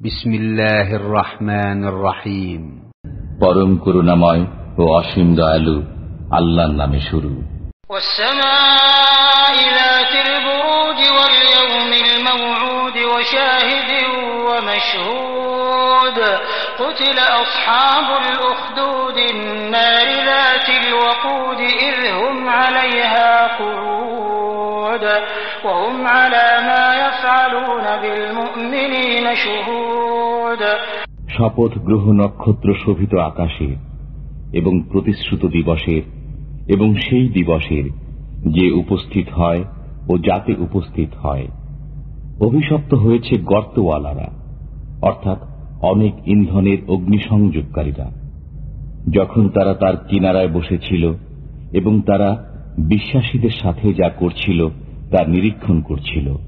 بسم الله الرحمن الرحيم পরম করুণাময় ও অসীম দয়ালু আল্লাহর নামে শুরু والسماء ذات البروج واليوم الموعود وشاهد ومشهود قتل أصحاب الأخدود النار ذات الوقود إذ هم عليها قعود وهم على ما يفعلون بالمؤمنين شهود শপথ গ্রহ নক্ষত্র শোভিত আকাশে এবং প্রতিশ্রুত দিবসের এবং সেই দিবসের যে উপস্থিত হয় ও যাতে উপস্থিত হয়। অভিশপ্ত হয়েছে গর্তওয়ালারা, অর্থাৎ অনেক ইন্ধনের অগ্নিসংযোগকারীরা। যখন তারা তার কিনারায় বসেছিল এবং তারা বিশ্বাসীদের সাথে যা করছিল তা নিরীক্ষণ করছিল।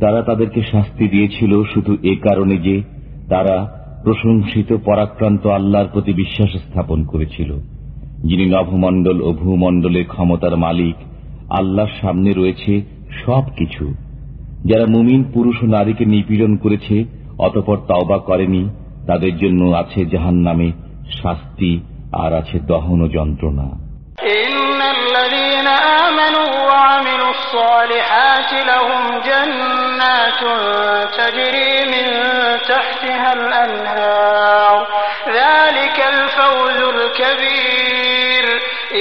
তারা তাদেরকে শাস্তি দিয়েছিল শুধু এ কারণে যে তারা প্রশংসিত পরাক্রান্ত আল্লাহর প্রতি বিশ্বাস স্থাপন করেছিল, যিনি নভমণ্ডল ও ভূমণ্ডলের ক্ষমতার মালিক, আল্লাহর সামনে রয়েছে সব কিছু যারা মুমিন পুরুষ ও নারীকে নিপীড়ন করেছে, অতপর তাওবা করেনি, তাদের জন্য আছে জাহান নামে শাস্তি আর আছে দহন ও যন্ত্রণা। الصالحات لهم جنات تجري من تحتها الأنهار ذلك الفوز الكبير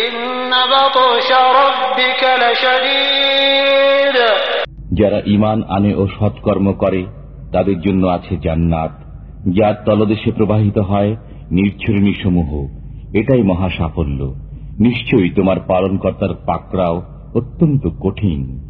إن بطش ربك لشديد যারা ইমান আনে ও সৎকর্ম করে তাদের জন্য আছে জান্নাত যার তলদেশে প্রবাহিত হয় নির্ছরণী সমূহ এটাই মহা সাফল্য নিশ্চয়ই তোমার পালনকর্তার পাকড়াও অত্যন্ত কঠিন।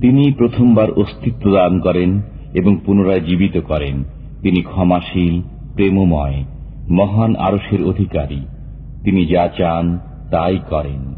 তিনি প্রথমবার অস্তিত্ব দান করেন এবং পুনরায় জীবিত করেন। তিনি ক্ষমাশীল প্রেমময় মহান আরসের অধিকারী। তিনি যা চান তাই করেন।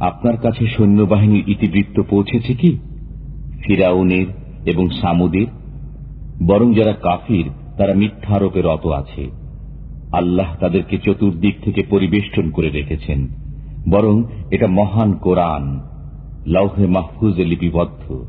আপনার কাছে সৈন্যবাহিনীর ইতিবৃত্ত পৌঁছেছে কি? ফিরাউনের এবং সামুদের? বরং যারা কাফির, তারা মিথ্যারোপে রত আছে। আল্লাহ তাদেরকে চতুর্দিক থেকে পরিবেষ্টন করে রেখেছেন। বরং এটা মহান কোরআন, লৌহে মাহফুজে লিপিবদ্ধ।